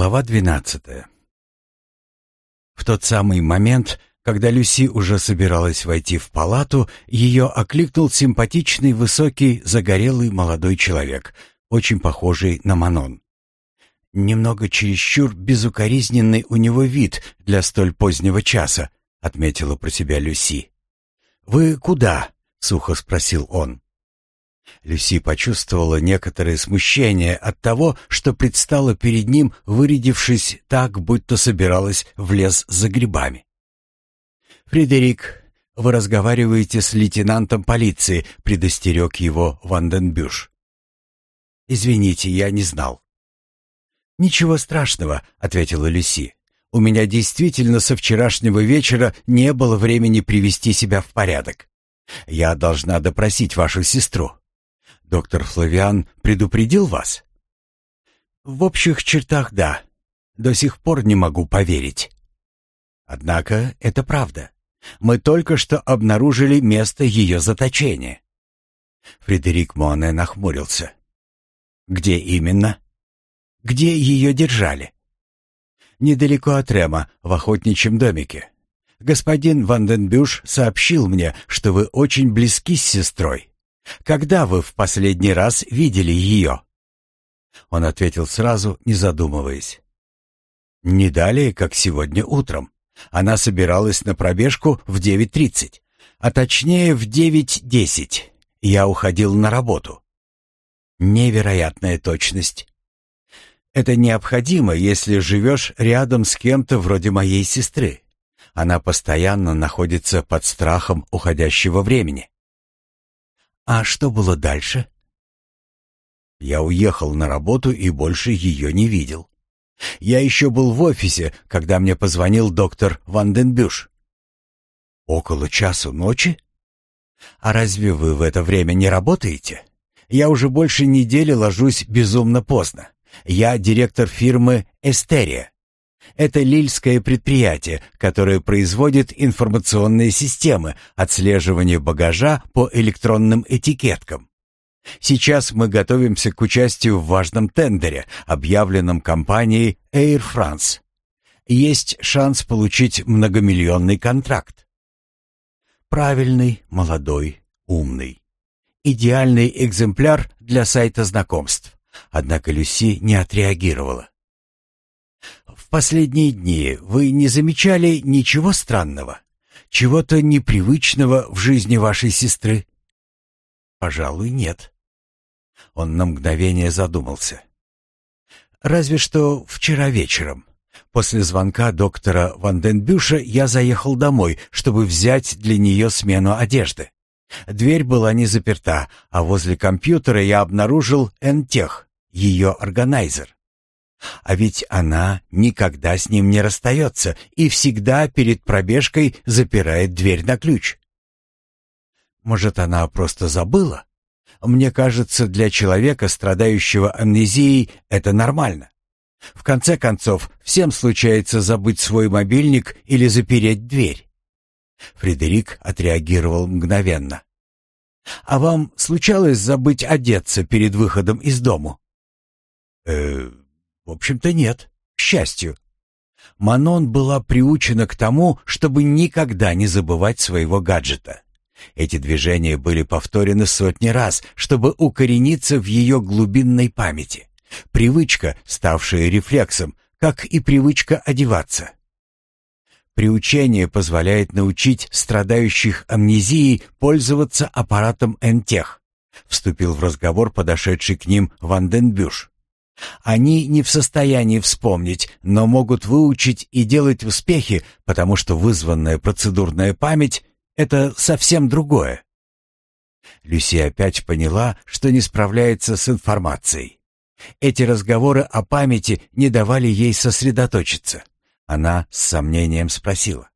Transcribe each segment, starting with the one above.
Глава двенадцатая. В тот самый момент, когда Люси уже собиралась войти в палату, ее окликнул симпатичный, высокий, загорелый молодой человек, очень похожий на Манон. «Немного чересчур безукоризненный у него вид для столь позднего часа», — отметила про себя Люси. «Вы куда?» — сухо спросил он. Люси почувствовала некоторое смущение от того, что предстала перед ним, вырядившись так, будто собиралась в лес за грибами. «Фредерик, вы разговариваете с лейтенантом полиции», — предостерег его Ванденбюш. «Извините, я не знал». «Ничего страшного», — ответила Люси. «У меня действительно со вчерашнего вечера не было времени привести себя в порядок. Я должна допросить вашу сестру. Доктор Флавиан предупредил вас? В общих чертах да. До сих пор не могу поверить. Однако это правда. Мы только что обнаружили место ее заточения. Фредерик Моне нахмурился. Где именно? Где ее держали? Недалеко от Рема, в охотничьем домике. Господин Ванденбюш сообщил мне, что вы очень близки с сестрой. Когда вы в последний раз видели ее?» Он ответил сразу, не задумываясь. «Не далее, как сегодня утром. Она собиралась на пробежку в 9.30, а точнее в 9.10. Я уходил на работу». Невероятная точность. Это необходимо, если живешь рядом с кем-то вроде моей сестры. Она постоянно находится под страхом уходящего времени. А что было дальше? Я уехал на работу и больше ее не видел. Я еще был в офисе, когда мне позвонил доктор Ванденбюш. Около часу ночи? А разве вы в это время не работаете? Я уже больше недели ложусь безумно поздно. Я директор фирмы «Эстерия». Это лильское предприятие, которое производит информационные системы отслеживания багажа по электронным этикеткам. Сейчас мы готовимся к участию в важном тендере, объявленном компанией Air France. Есть шанс получить многомиллионный контракт. Правильный, молодой, умный. Идеальный экземпляр для сайта знакомств. Однако Люси не отреагировала последние дни вы не замечали ничего странного? Чего-то непривычного в жизни вашей сестры? Пожалуй, нет. Он на мгновение задумался. Разве что вчера вечером. После звонка доктора Ванденбюша я заехал домой, чтобы взять для нее смену одежды. Дверь была не заперта, а возле компьютера я обнаружил Энтех, ее органайзер. А ведь она никогда с ним не расстается и всегда перед пробежкой запирает дверь на ключ. Может, она просто забыла? Мне кажется, для человека, страдающего амнезией, это нормально. В конце концов, всем случается забыть свой мобильник или запереть дверь. Фредерик отреагировал мгновенно. «А вам случалось забыть одеться перед выходом из дому?» «Э, в общем-то, нет. К счастью. Манон была приучена к тому, чтобы никогда не забывать своего гаджета. Эти движения были повторены сотни раз, чтобы укорениться в ее глубинной памяти. Привычка, ставшая рефлексом, как и привычка одеваться. Приучение позволяет научить страдающих амнезией пользоваться аппаратом Энтех. Вступил в разговор подошедший к ним Ванденбюш. Они не в состоянии вспомнить, но могут выучить и делать успехи, потому что вызванная процедурная память — это совсем другое. Люси опять поняла, что не справляется с информацией. Эти разговоры о памяти не давали ей сосредоточиться. Она с сомнением спросила.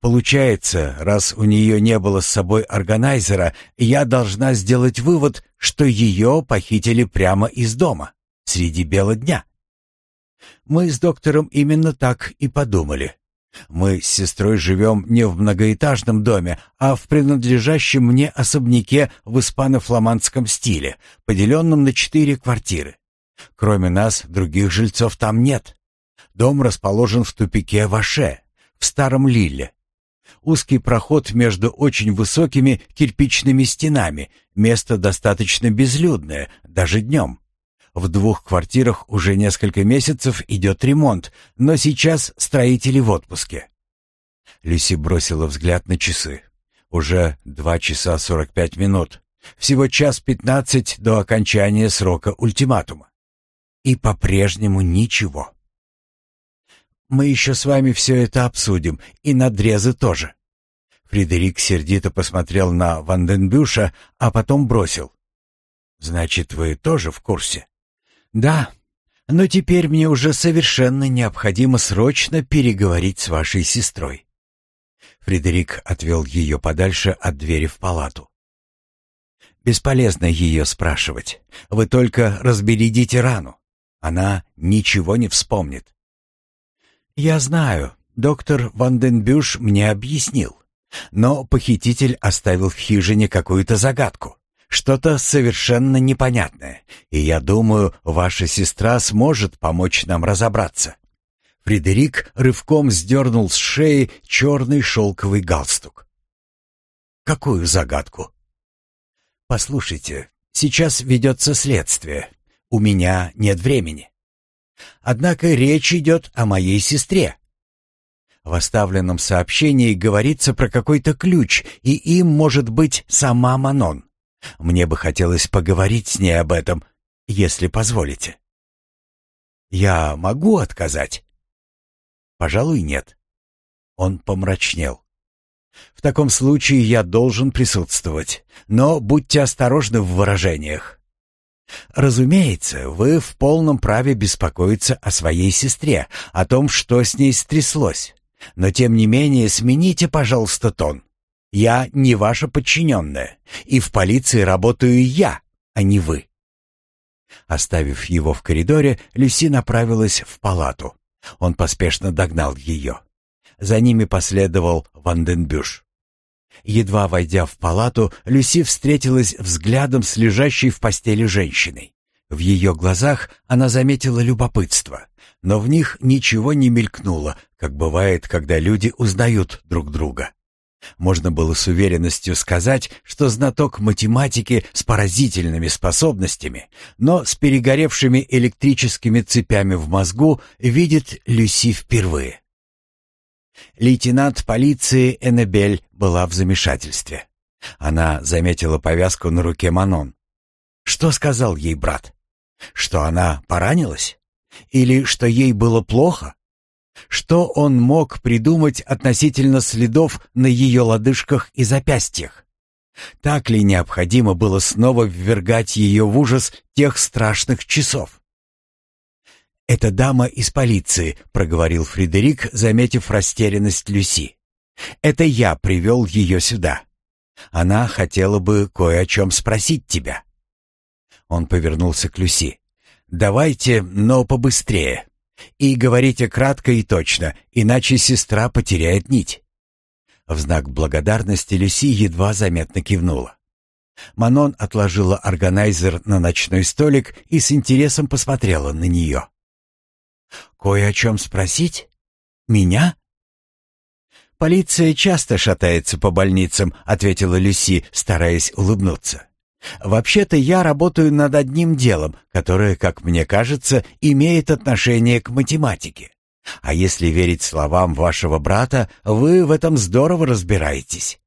Получается, раз у нее не было с собой органайзера, я должна сделать вывод, что ее похитили прямо из дома среди бела дня. Мы с доктором именно так и подумали. Мы с сестрой живем не в многоэтажном доме, а в принадлежащем мне особняке в испано-фламандском стиле, поделенном на четыре квартиры. Кроме нас, других жильцов там нет. Дом расположен в тупике Ваше, в старом Лилле. Узкий проход между очень высокими кирпичными стенами, место достаточно безлюдное, даже днем. В двух квартирах уже несколько месяцев идет ремонт, но сейчас строители в отпуске. Люси бросила взгляд на часы. Уже два часа сорок пять минут. Всего час пятнадцать до окончания срока ультиматума. И по-прежнему ничего. Мы еще с вами все это обсудим, и надрезы тоже. Фредерик сердито посмотрел на Ванденбюша, а потом бросил. «Значит, вы тоже в курсе?» «Да, но теперь мне уже совершенно необходимо срочно переговорить с вашей сестрой». Фредерик отвел ее подальше от двери в палату. «Бесполезно ее спрашивать. Вы только разбередите рану. Она ничего не вспомнит». «Я знаю, доктор Ванденбюш мне объяснил. Но похититель оставил в хижине какую-то загадку. Что-то совершенно непонятное. И я думаю, ваша сестра сможет помочь нам разобраться. Фредерик рывком сдернул с шеи черный шелковый галстук. «Какую загадку?» «Послушайте, сейчас ведется следствие. У меня нет времени. Однако речь идет о моей сестре. В оставленном сообщении говорится про какой-то ключ, и им может быть сама Манон. Мне бы хотелось поговорить с ней об этом, если позволите. Я могу отказать? Пожалуй, нет. Он помрачнел. В таком случае я должен присутствовать, но будьте осторожны в выражениях. Разумеется, вы в полном праве беспокоиться о своей сестре, о том, что с ней стряслось. Но тем не менее смените, пожалуйста, тон. Я не ваша подчиненная, и в полиции работаю я, а не вы. Оставив его в коридоре, Люси направилась в палату. Он поспешно догнал ее. За ними последовал Ванденбюш. Едва войдя в палату, Люси встретилась взглядом с лежащей в постели женщиной. В ее глазах она заметила любопытство, но в них ничего не мелькнуло, как бывает, когда люди узнают друг друга. Можно было с уверенностью сказать, что знаток математики с поразительными способностями, но с перегоревшими электрическими цепями в мозгу видит Люси впервые. Лейтенант полиции Эннебель была в замешательстве. Она заметила повязку на руке Манон. Что сказал ей брат? Что она поранилась? Или что ей было плохо? Что он мог придумать относительно следов на ее лодыжках и запястьях? Так ли необходимо было снова ввергать ее в ужас тех страшных часов? «Это дама из полиции», — проговорил Фредерик, заметив растерянность Люси. «Это я привел ее сюда. Она хотела бы кое о чем спросить тебя». Он повернулся к Люси. «Давайте, но побыстрее. И говорите кратко и точно, иначе сестра потеряет нить». В знак благодарности Люси едва заметно кивнула. Манон отложила органайзер на ночной столик и с интересом посмотрела на нее. «Кое о чем спросить? Меня?» «Полиция часто шатается по больницам», — ответила Люси, стараясь улыбнуться. Вообще-то я работаю над одним делом, которое, как мне кажется, имеет отношение к математике. А если верить словам вашего брата, вы в этом здорово разбираетесь.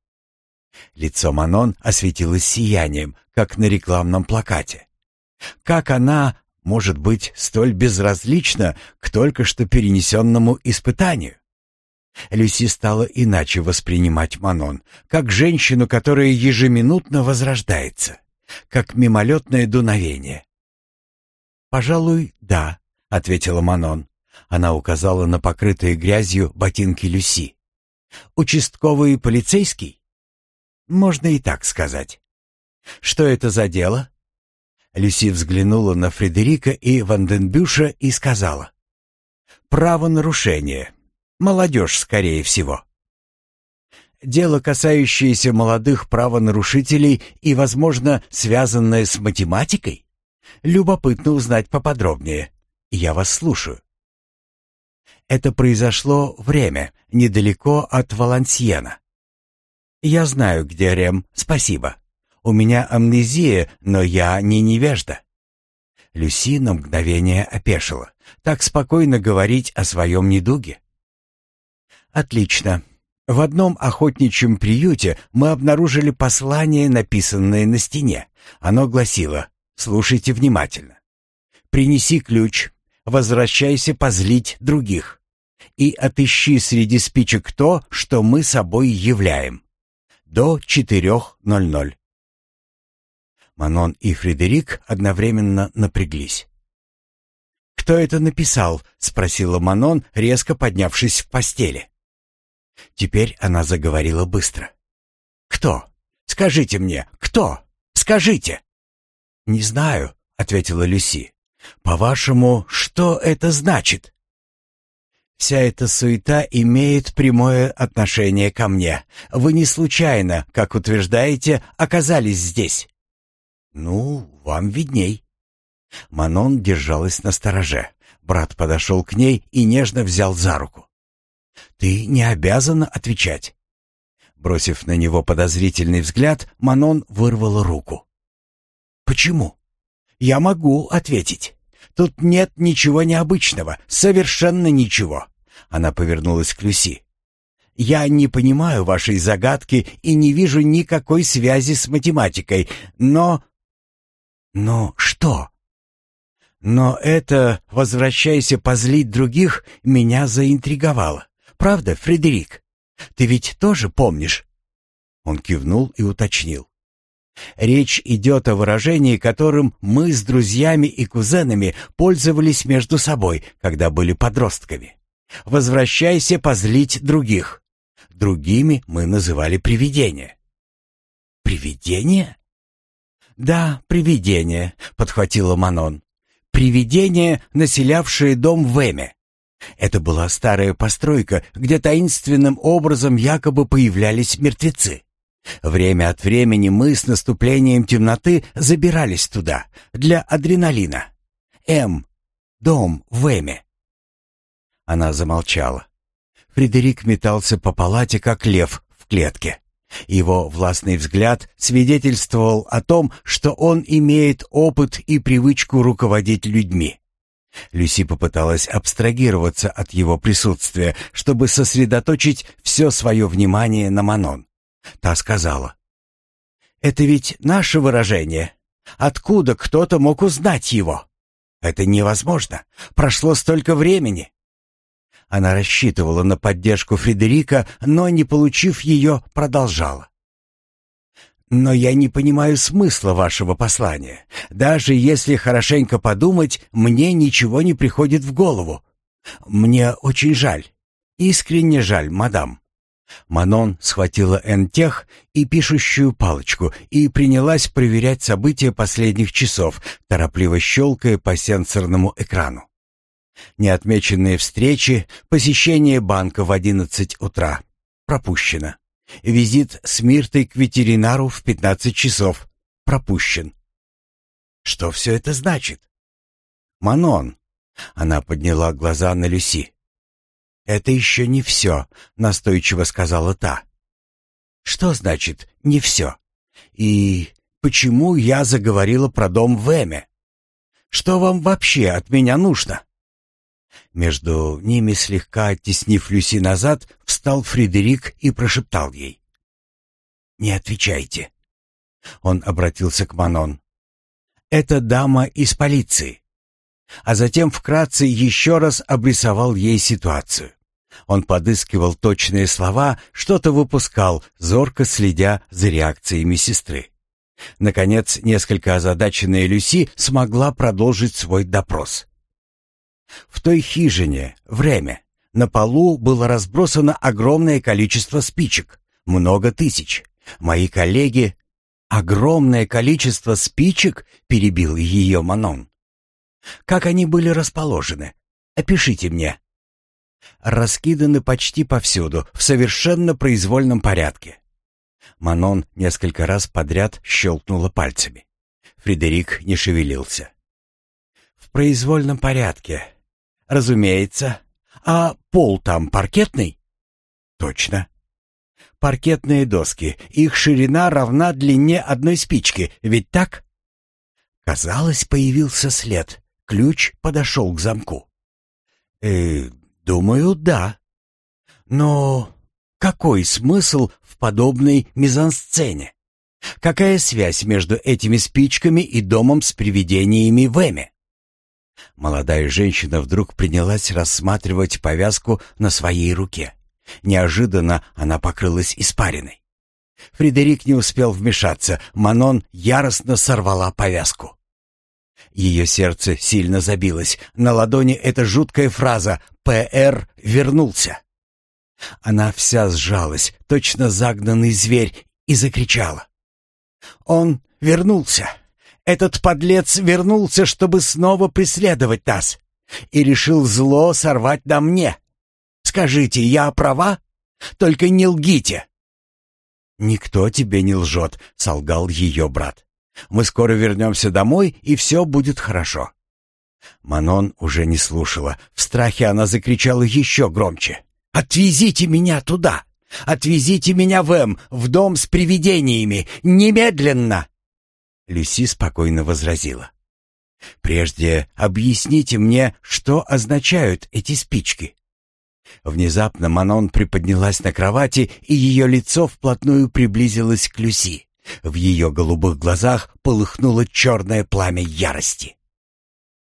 Лицо Манон осветилось сиянием, как на рекламном плакате. Как она может быть столь безразлична к только что перенесенному испытанию? Люси стала иначе воспринимать Манон, как женщину, которая ежеминутно возрождается, как мимолетное дуновение. «Пожалуй, да», — ответила Манон. Она указала на покрытые грязью ботинки Люси. «Участковый полицейский?» «Можно и так сказать». «Что это за дело?» Люси взглянула на Фредерика и Ванденбюша и сказала. «Правонарушение. Молодежь, скорее всего. Дело, касающееся молодых правонарушителей и, возможно, связанное с математикой? Любопытно узнать поподробнее. Я вас слушаю. Это произошло время, недалеко от Валансьена. Я знаю, где Рем, спасибо. У меня амнезия, но я не невежда. Люси на мгновение опешила. Так спокойно говорить о своем недуге. Отлично. В одном охотничьем приюте мы обнаружили послание, написанное на стене. Оно гласило «Слушайте внимательно. Принеси ключ, возвращайся позлить других и отыщи среди спичек то, что мы собой являем. До 4.00». Манон и Фредерик одновременно напряглись. «Кто это написал?» — спросила Манон, резко поднявшись в постели. Теперь она заговорила быстро. «Кто? Скажите мне, кто? Скажите!» «Не знаю», — ответила Люси. «По-вашему, что это значит?» «Вся эта суета имеет прямое отношение ко мне. Вы не случайно, как утверждаете, оказались здесь». «Ну, вам видней». Манон держалась на стороже. Брат подошел к ней и нежно взял за руку. Ты не обязана отвечать. Бросив на него подозрительный взгляд, Манон вырвала руку. Почему? Я могу ответить. Тут нет ничего необычного, совершенно ничего. Она повернулась к Люси. Я не понимаю вашей загадки и не вижу никакой связи с математикой, но но что? Но это, возвращайся позлить других, меня заинтриговало. Правда, Фредерик? Ты ведь тоже помнишь?» Он кивнул и уточнил. Речь идет о выражении, которым мы с друзьями и кузенами пользовались между собой, когда были подростками. «Возвращайся позлить других». Другими мы называли привидения. «Привидения?» «Да, привидения», — подхватила Манон. «Привидения, населявшие дом в Эме. Это была старая постройка, где таинственным образом якобы появлялись мертвецы. Время от времени мы с наступлением темноты забирались туда, для адреналина. М. Дом в Эме. Она замолчала. Фредерик метался по палате, как лев в клетке. Его властный взгляд свидетельствовал о том, что он имеет опыт и привычку руководить людьми. Люси попыталась абстрагироваться от его присутствия, чтобы сосредоточить все свое внимание на Манон. Та сказала, «Это ведь наше выражение. Откуда кто-то мог узнать его? Это невозможно. Прошло столько времени». Она рассчитывала на поддержку Фредерика, но, не получив ее, продолжала. Но я не понимаю смысла вашего послания. Даже если хорошенько подумать, мне ничего не приходит в голову. Мне очень жаль. Искренне жаль, мадам. Манон схватила энтех и пишущую палочку и принялась проверять события последних часов, торопливо щелкая по сенсорному экрану. Неотмеченные встречи, посещение банка в одиннадцать утра. Пропущено. Визит с Миртой к ветеринару в 15 часов. Пропущен. Что все это значит? Манон. Она подняла глаза на Люси. Это еще не все, настойчиво сказала та. Что значит «не все»? И почему я заговорила про дом в Эме? Что вам вообще от меня нужно? Между ними, слегка оттеснив Люси назад, встал Фредерик и прошептал ей. «Не отвечайте». Он обратился к Манон. «Это дама из полиции». А затем вкратце еще раз обрисовал ей ситуацию. Он подыскивал точные слова, что-то выпускал, зорко следя за реакциями сестры. Наконец, несколько озадаченная Люси смогла продолжить свой допрос. В той хижине, время, на полу было разбросано огромное количество спичек, много тысяч. Мои коллеги... Огромное количество спичек, перебил ее Манон. Как они были расположены? Опишите мне. Раскиданы почти повсюду, в совершенно произвольном порядке. Манон несколько раз подряд щелкнула пальцами. Фредерик не шевелился. в произвольном порядке. Разумеется. А пол там паркетный? Точно. Паркетные доски. Их ширина равна длине одной спички, ведь так? Казалось, появился след. Ключ подошел к замку. Э, думаю, да. Но какой смысл в подобной мизансцене? Какая связь между этими спичками и домом с привидениями в Эме? Молодая женщина вдруг принялась рассматривать повязку на своей руке. Неожиданно она покрылась испариной. Фредерик не успел вмешаться, Манон яростно сорвала повязку. Ее сердце сильно забилось. На ладони эта жуткая фраза «ПР вернулся». Она вся сжалась, точно загнанный зверь, и закричала. «Он вернулся! Этот подлец вернулся, чтобы снова преследовать нас, и решил зло сорвать на мне. Скажите, я права? Только не лгите!» «Никто тебе не лжет», — солгал ее брат. «Мы скоро вернемся домой, и все будет хорошо». Манон уже не слушала. В страхе она закричала еще громче. «Отвезите меня туда! Отвезите меня в М, в дом с привидениями! Немедленно!» Люси спокойно возразила. «Прежде объясните мне, что означают эти спички». Внезапно Манон приподнялась на кровати, и ее лицо вплотную приблизилось к Люси. В ее голубых глазах полыхнуло черное пламя ярости.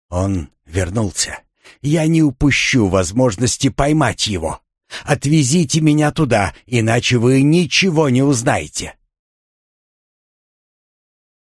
«Он вернулся. Я не упущу возможности поймать его. Отвезите меня туда, иначе вы ничего не узнаете».